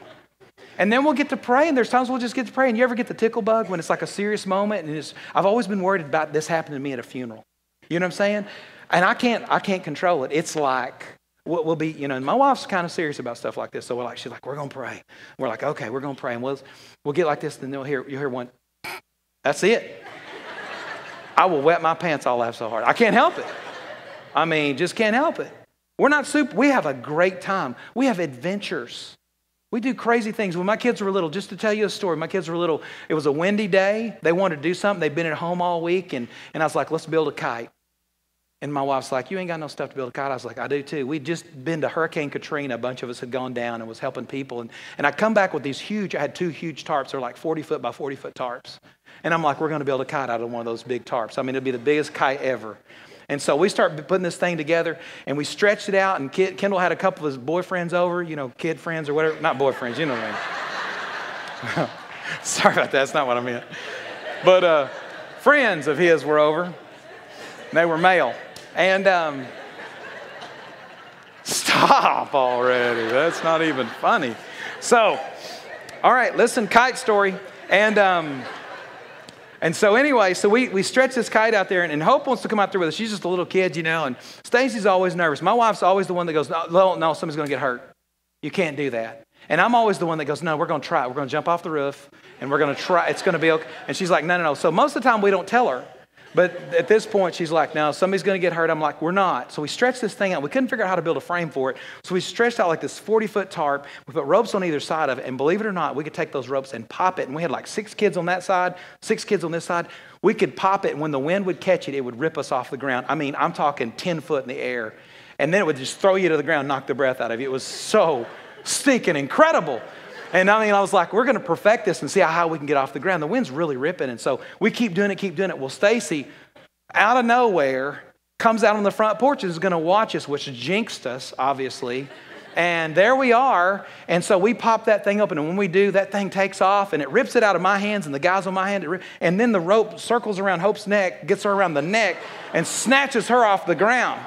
And then we'll get to pray, and there's times we'll just get to pray. And you ever get the tickle bug when it's like a serious moment? And it's, I've always been worried about this happening to me at a funeral. You know what I'm saying? And I can't, I can't control it. It's like, what will we'll be, you know, and my wife's kind of serious about stuff like this. So we're like, she's like, we're to pray. We're like, okay, we're to pray. And we'll, we'll get like this, and they'll hear, you'll hear one, that's it. I will wet my pants, I'll laugh so hard. I can't help it. I mean, just can't help it. We're not super, we have a great time. We have adventures. We do crazy things. When my kids were little, just to tell you a story, my kids were little, it was a windy day. They wanted to do something. They'd been at home all week, and, and I was like, let's build a kite. And my wife's like, You ain't got no stuff to build a kite. I was like, I do too. We'd just been to Hurricane Katrina. A bunch of us had gone down and was helping people. And, and I come back with these huge, I had two huge tarps. They're like 40 foot by 40 foot tarps. And I'm like, We're going to build a kite out of one of those big tarps. I mean, it'll be the biggest kite ever. And so we start putting this thing together and we stretched it out. And Kendall had a couple of his boyfriends over, you know, kid friends or whatever. Not boyfriends, you know what I mean. [laughs] Sorry about that. That's not what I meant. But uh, friends of his were over. They were male. And um, [laughs] stop already. That's not even funny. So, all right, listen, kite story. And. Um, and so anyway, so we, we stretch this kite out there, and, and, Hope wants to come out there with us. She's just a little kid, you know, and Stacy's always nervous. My wife's always the one that goes, no, no, somebody's going to get hurt. You can't do that. And I'm always the one that goes, no, we're going to try it. We're going to jump off the roof, and we're going to try. It's going to be okay. And she's like, no, no, no. So most of the time we don't tell her. But at this point, she's like, no, somebody's going to get hurt. I'm like, we're not. So we stretched this thing out. We couldn't figure out how to build a frame for it. So we stretched out like this 40 foot tarp. We put ropes on either side of it. And believe it or not, we could take those ropes and pop it. And we had like six kids on that side, six kids on this side. We could pop it. And when the wind would catch it, it would rip us off the ground. I mean, I'm talking 10 foot in the air. And then it would just throw you to the ground, knock the breath out of you. It was so stinking incredible. And I mean, I was like, we're going to perfect this and see how we can get off the ground. The wind's really ripping. And so we keep doing it, keep doing it. Well, Stacy out of nowhere comes out on the front porch and is going to watch us, which jinxed us, obviously. And there we are. And so we pop that thing open. And when we do, that thing takes off and it rips it out of my hands and the guys on my hand. And then the rope circles around Hope's neck, gets her around the neck, and snatches her off the ground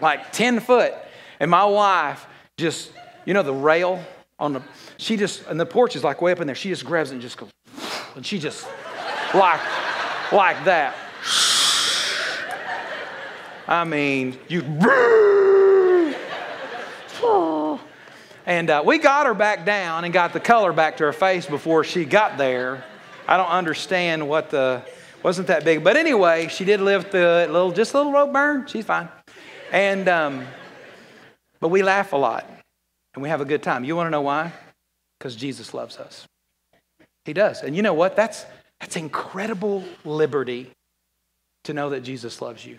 like 10 foot. And my wife just, you know, the rail on the, she just, and the porch is like way up in there. She just grabs it and just goes, and she just, like, like that. I mean, you. And uh, we got her back down and got the color back to her face before she got there. I don't understand what the wasn't that big, but anyway, she did live through it. Little, just a little rope burn. She's fine. And um, but we laugh a lot and we have a good time. You want to know why? Because Jesus loves us. He does. And you know what? That's that's incredible liberty to know that Jesus loves you.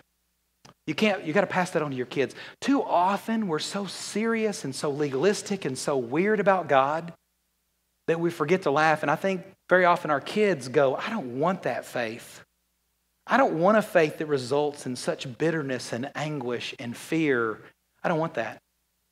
You can't, you got to pass that on to your kids. Too often, we're so serious and so legalistic and so weird about God that we forget to laugh. And I think very often our kids go, I don't want that faith. I don't want a faith that results in such bitterness and anguish and fear. I don't want that.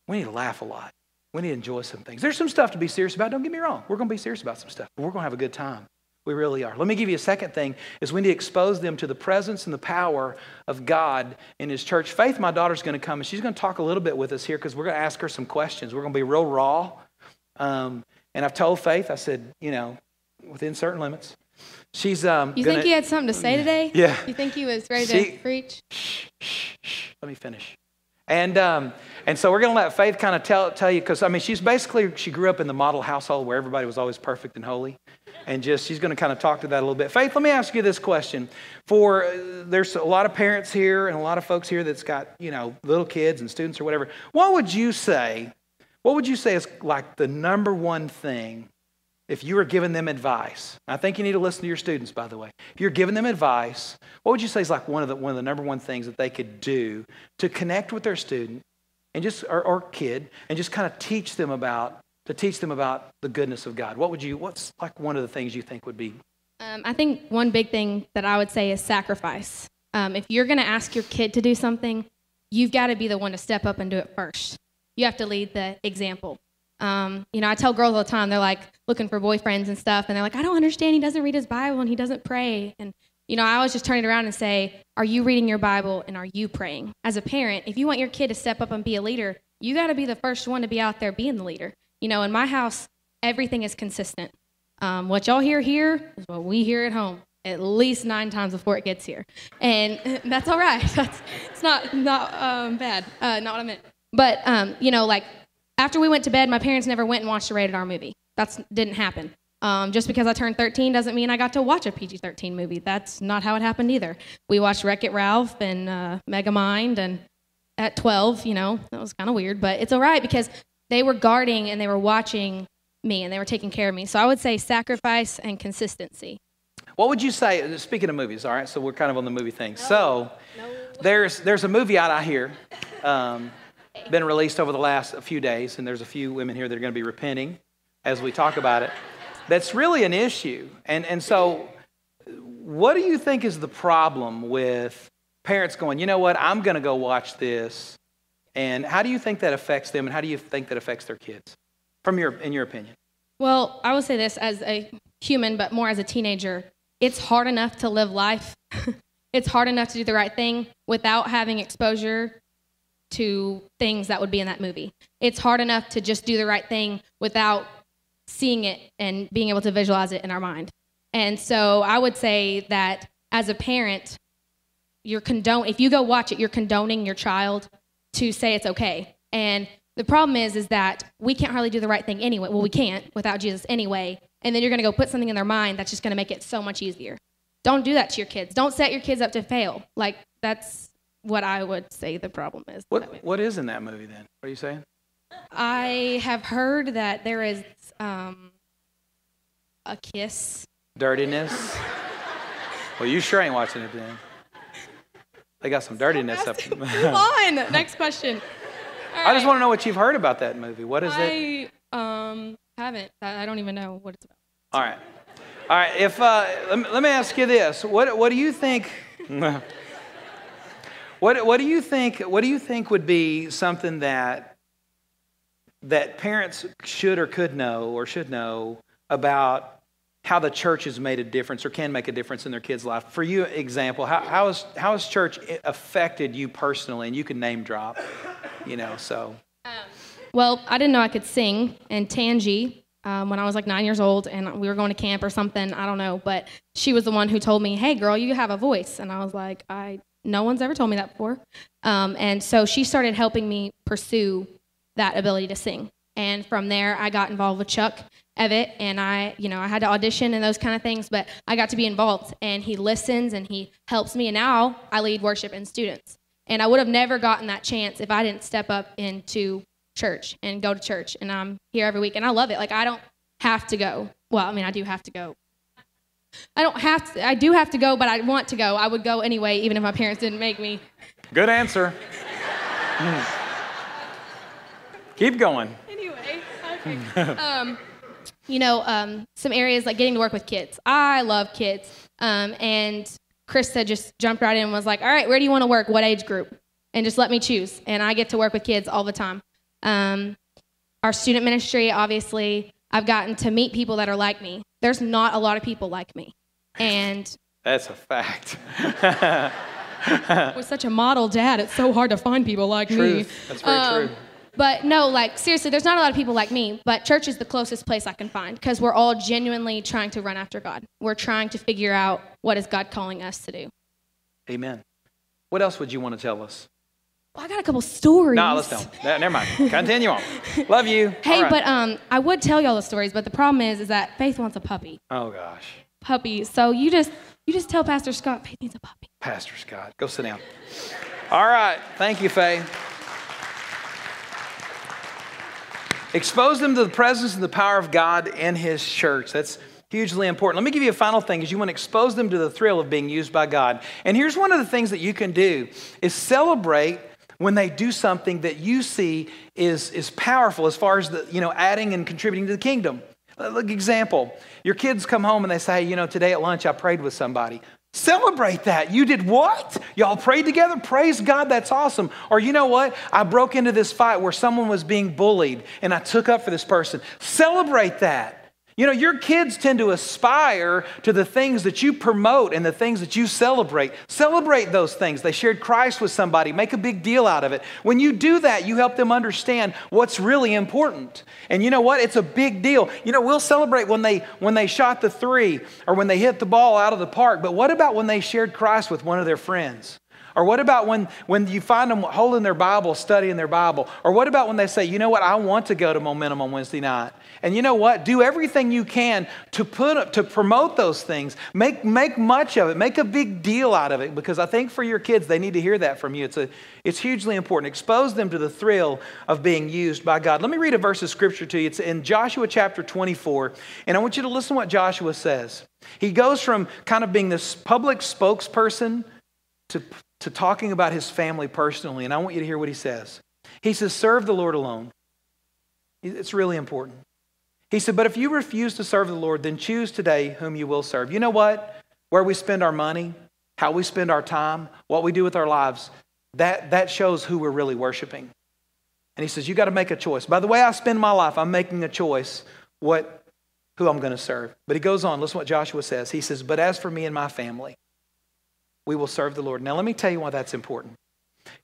We need to laugh a lot. We need to enjoy some things. There's some stuff to be serious about. Don't get me wrong. We're going to be serious about some stuff, but we're going to have a good time. We really are. Let me give you a second thing is we need to expose them to the presence and the power of God in his church. Faith, my daughter's going to come and she's going to talk a little bit with us here because we're going to ask her some questions. We're going to be real raw. Um, and I've told Faith, I said, you know, within certain limits. She's um You gonna, think he had something to say today? Yeah. You think he was ready She- to preach? shh, shh, shh. Let me finish. And, um, and so we're going to let Faith kind of tell, tell you, because I mean, she's basically, she grew up in the model household where everybody was always perfect and holy. And just, she's going to kind of talk to that a little bit. Faith, let me ask you this question. For, uh, there's a lot of parents here and a lot of folks here that's got, you know, little kids and students or whatever. What would you say, what would you say is like the number one thing if you were giving them advice, I think you need to listen to your students, by the way. If you're giving them advice, what would you say is like one of the one of the number one things that they could do to connect with their student and just or, or kid and just kind of teach them about to teach them about the goodness of God? What would you? What's like one of the things you think would be? Um, I think one big thing that I would say is sacrifice. Um, if you're going to ask your kid to do something, you've got to be the one to step up and do it first. You have to lead the example. Um, you know, I tell girls all the time, they're like looking for boyfriends and stuff, and they're like, I don't understand. He doesn't read his Bible and he doesn't pray. And, you know, I always just turn it around and say, Are you reading your Bible and are you praying? As a parent, if you want your kid to step up and be a leader, you got to be the first one to be out there being the leader. You know, in my house, everything is consistent. Um, what y'all hear here is what we hear at home at least nine times before it gets here, and [laughs] that's all right. [laughs] That's it's not not um, bad. Uh, not what I meant. But um, you know, like after we went to bed, my parents never went and watched a rated R movie. That didn't happen. Um, just because I turned 13 doesn't mean I got to watch a PG-13 movie. That's not how it happened either. We watched Wreck-It Ralph and uh, Megamind, and at 12, you know, that was kind of weird, but it's all right because they were guarding and they were watching me and they were taking care of me. So I would say sacrifice and consistency. What would you say? Speaking of movies, all right. So we're kind of on the movie thing. So there's there's a movie out I hear. Um, been released over the last few days, and there's a few women here that are going to be repenting as we talk about it. That's really an issue. And, and so, what do you think is the problem with parents going, you know what, I'm going to go watch this? And how do you think that affects them, and how do you think that affects their kids, from your, in your opinion? Well, I will say this as a human, but more as a teenager. It's hard enough to live life. [laughs] it's hard enough to do the right thing without having exposure to things that would be in that movie. It's hard enough to just do the right thing without seeing it and being able to visualize it in our mind. And so I would say that as a parent, you're condone if you go watch it, you're condoning your child to say it's okay. And the problem is is that we can't hardly do the right thing anyway. Well, we can't without Jesus anyway. And then you're going to go put something in their mind that's just going to make it so much easier. Don't do that to your kids. Don't set your kids up to fail. Like that's what I would say the problem is. What, what is in that movie then? What are you saying? I have heard that there is um, a kiss. Dirtiness? well, you sure ain't watching it then. They got some dirtiness up. [laughs] Move on. Next question. All I just want to know what you've heard about that movie. What is it? I um, haven't. I I don't even know what it's about. All right. All right. If uh, let, me, let me ask you this: What what do you think? [laughs] what what do you think? What do you think would be something that that parents should or could know or should know about how the church has made a difference or can make a difference in their kids' life? For you, example, how how has how has church affected you personally? And you can name drop. you know, so. Well, I didn't know I could sing, and Tangi, um, when I was like nine years old, and we were going to camp or something, I don't know, but she was the one who told me, "Hey, girl, you have a voice," and I was like, "I no one's ever told me that before," um, and so she started helping me pursue that ability to sing, and from there, I got involved with Chuck Evett, and I, you know, I had to audition and those kind of things, but I got to be involved, and he listens and he helps me, and now I lead worship and students. And I would have never gotten that chance if I didn't step up into church and go to church. And I'm here every week, and I love it. Like I don't have to go. Well, I mean, I do have to go. I don't have to. I do have to go, but I want to go. I would go anyway, even if my parents didn't make me. Good answer. Keep going. Anyway, okay. um, you know, um, some areas like getting to work with kids. I love kids. Um, and Krista just jumped right in and was like, all right, where do you want to work? What age group? And just let me choose. And I get to work with kids all the time. Um, our student ministry, obviously, I've gotten to meet people that are like me. There's not a lot of people like me. And [laughs] That's a fact. with such a model dad, it's so hard to find people like me. Truth. That's very Um, true. But no, like seriously, there's not a lot of people like me, but church is the closest place I can find because we're all genuinely trying to run after God. We're trying to figure out what is God calling us to do. Amen. What else would you want to tell us? Well, I got a couple stories. No, let's don't. No, never mind. Continue on. Love you. Hey, right. but um, I would tell y'all the stories, but the problem is, is that Faith wants a puppy. Oh gosh, Puppy. So you just, you just tell Pastor Scott Faith needs a puppy. Pastor Scott, go sit down. All right. Thank you, Faye. Expose them to the presence and the power of God in His church. That's hugely important. Let me give you a final thing is you want to expose them to the thrill of being used by God. And here's one of the things that you can do is celebrate when they do something that you see is, is powerful as far as the, you know, adding and contributing to the kingdom. Uh, Look, example, your kids come home and they say, you know, today at lunch I prayed with somebody. Celebrate that. You did what? Y'all prayed together? Praise God, that's awesome. Or you know what? I broke into this fight where someone was being bullied and I took up for this person. Celebrate that. You know, your kids tend to aspire to the things that you promote and the things that you celebrate. Celebrate those things. They shared Christ with somebody, make a big deal out of it. When you do that, you help them understand what's really important. And you know what? It's a big deal. You know, we'll celebrate when they when they shot the 3 or when they hit the ball out of the park, but what about when they shared Christ with one of their friends? Or what about when, when you find them holding their Bible, studying their Bible? Or what about when they say, you know what, I want to go to Momentum on Wednesday night? And you know what? Do everything you can to put to promote those things. Make make much of it. Make a big deal out of it because I think for your kids they need to hear that from you. It's a it's hugely important. Expose them to the thrill of being used by God. Let me read a verse of scripture to you. It's in Joshua chapter 24, and I want you to listen to what Joshua says. He goes from kind of being this public spokesperson to, to talking about his family personally, and I want you to hear what he says. He says, Serve the Lord alone. It's really important. He said, But if you refuse to serve the Lord, then choose today whom you will serve. You know what? Where we spend our money, how we spend our time, what we do with our lives, that, that shows who we're really worshiping. And he says, You got to make a choice. By the way I spend my life, I'm making a choice what, who I'm going to serve. But he goes on, listen what Joshua says. He says, But as for me and my family, we will serve the Lord. Now, let me tell you why that's important.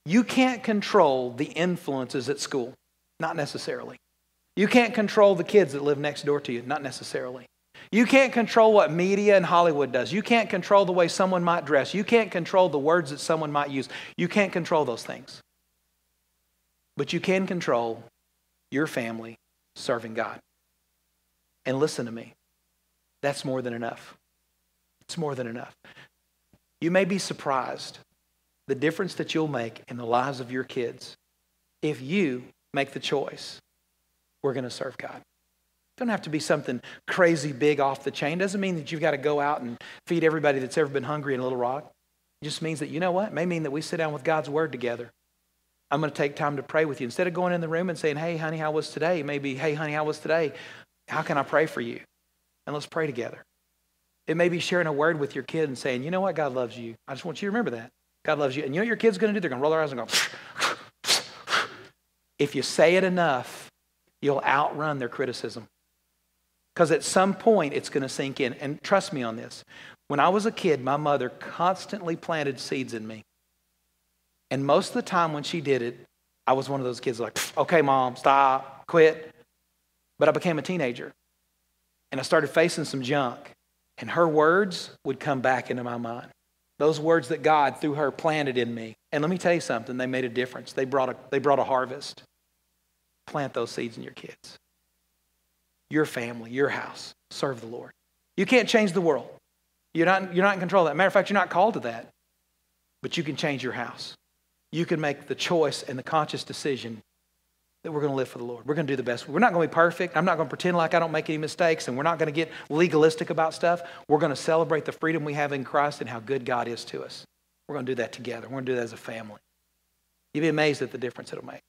You can't control the influences at school, not necessarily. You can't control the kids that live next door to you, not necessarily. You can't control what media and Hollywood does. You can't control the way someone might dress. You can't control the words that someone might use. You can't control those things. But you can control your family serving God. And listen to me, that's more than enough. It's more than enough. You may be surprised the difference that you'll make in the lives of your kids if you make the choice we're going to serve God. Don't have to be something crazy big off the chain. Doesn't mean that you've got to go out and feed everybody that's ever been hungry in Little Rock. It just means that, you know what? It may mean that we sit down with God's Word together. I'm going to take time to pray with you. Instead of going in the room and saying, hey, honey, how was today? Maybe, hey, honey, how was today? How can I pray for you? And let's pray together. It may be sharing a word with your kid and saying, you know what? God loves you. I just want you to remember that. God loves you. And you know what your kid's going to do? They're going to roll their eyes and go, [laughs] if you say it enough, you'll outrun their criticism. Because at some point, it's going to sink in. And trust me on this. When I was a kid, my mother constantly planted seeds in me. And most of the time when she did it, I was one of those kids like, okay, mom, stop, quit. But I became a teenager and I started facing some junk. And her words would come back into my mind. Those words that God, through her, planted in me. And let me tell you something, they made a difference. They brought a, they brought a harvest. Plant those seeds in your kids, your family, your house. Serve the Lord. You can't change the world. You're not, you're not in control of that. Matter of fact, you're not called to that. But you can change your house. You can make the choice and the conscious decision that we're going to live for the Lord. We're going to do the best. We're not going to be perfect. I'm not going to pretend like I don't make any mistakes, and we're not going to get legalistic about stuff. We're going to celebrate the freedom we have in Christ and how good God is to us. We're going to do that together. We're going to do that as a family. You'd be amazed at the difference it'll make.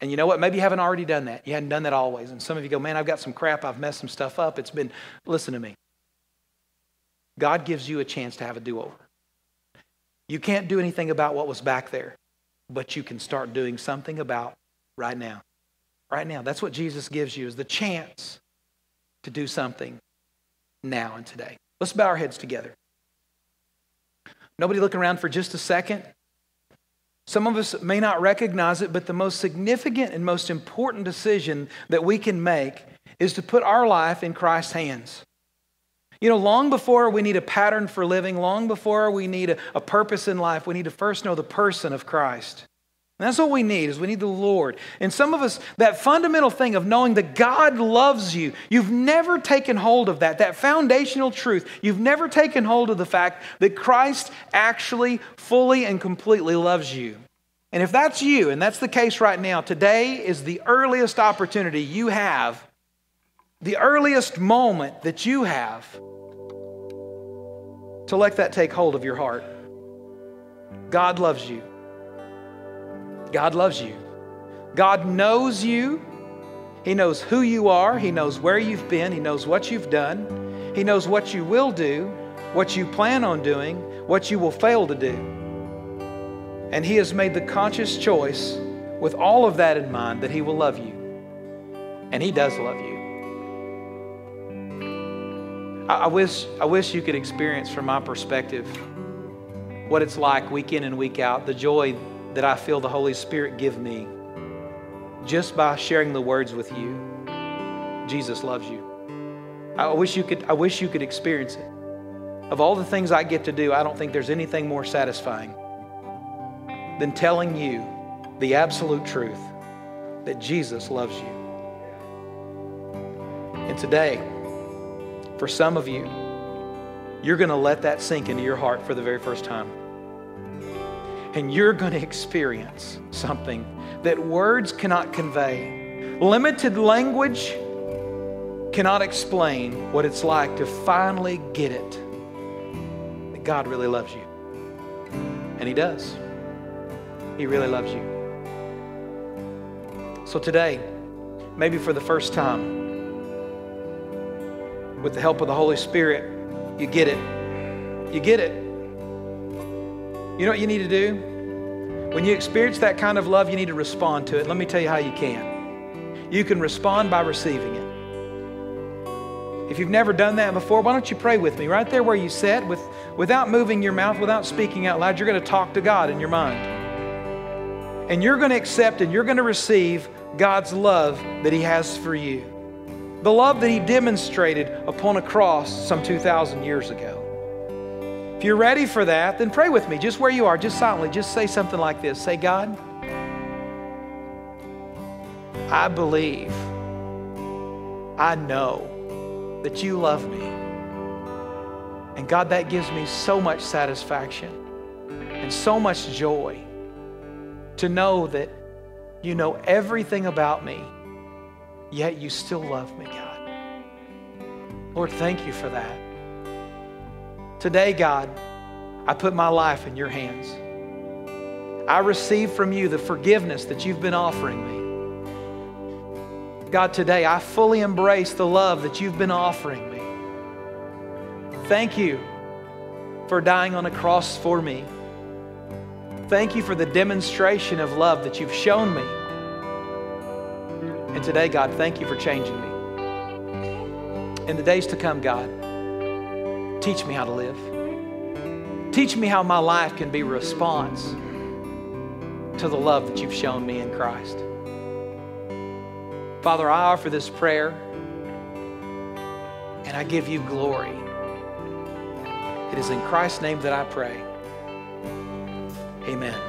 And you know what? Maybe you haven't already done that. You hadn't done that always. And some of you go, man, I've got some crap. I've messed some stuff up. It's been, listen to me. God gives you a chance to have a do over. You can't do anything about what was back there, but you can start doing something about right now right now. That's what Jesus gives you is the chance to do something now and today. Let's bow our heads together. Nobody looking around for just a second. Some of us may not recognize it, but the most significant and most important decision that we can make is to put our life in Christ's hands. You know, long before we need a pattern for living, long before we need a, a purpose in life, we need to first know the person of Christ. And that's what we need is we need the Lord. And some of us, that fundamental thing of knowing that God loves you, you've never taken hold of that, that foundational truth. You've never taken hold of the fact that Christ actually fully and completely loves you. And if that's you, and that's the case right now, today is the earliest opportunity you have, the earliest moment that you have to let that take hold of your heart. God loves you. God loves you. God knows you. He knows who you are. He knows where you've been. He knows what you've done. He knows what you will do, what you plan on doing, what you will fail to do. And He has made the conscious choice with all of that in mind that He will love you. And He does love you. I, wish, I wish you could experience from my perspective what it's like week in and week out, the joy that I feel the Holy Spirit give me just by sharing the words with you. Jesus loves you. I wish you could, I wish you could experience it. Of all the things I get to do, I don't think there's anything more satisfying than telling you the absolute truth that Jesus loves you. And today, for some of you, you're going to let that sink into your heart for the very first time and you're going to experience something that words cannot convey. Limited language cannot explain what it's like to finally get it that God really loves you. And He does. He really loves you. So today, maybe for the first time, with the help of the Holy Spirit, you get it. You get it. You know what you need to do? When you experience that kind of love, you need to respond to it. Let me tell you how you can. You can respond by receiving it. If you've never done that before, why don't you pray with me right there where you sit with, without moving your mouth, without speaking out loud? You're going to talk to God in your mind. And you're going to accept and you're going to receive God's love that He has for you. The love that He demonstrated upon a cross some 2,000 years ago. If you're ready for that, then pray with me, just where you are, just silently. Just say something like this Say, God, I believe, I know that you love me. And God, that gives me so much satisfaction and so much joy to know that you know everything about me, yet you still love me, God. Lord, thank you for that. Today, God, I put my life in your hands. I receive from you the forgiveness that you've been offering me. God, today I fully embrace the love that you've been offering me. Thank you for dying on a cross for me. Thank you for the demonstration of love that you've shown me. And today, God, thank you for changing me. In the days to come, God, Teach me how to live. Teach me how my life can be a response to the love that you've shown me in Christ. Father, I offer this prayer and I give you glory. It is in Christ's name that I pray. Amen.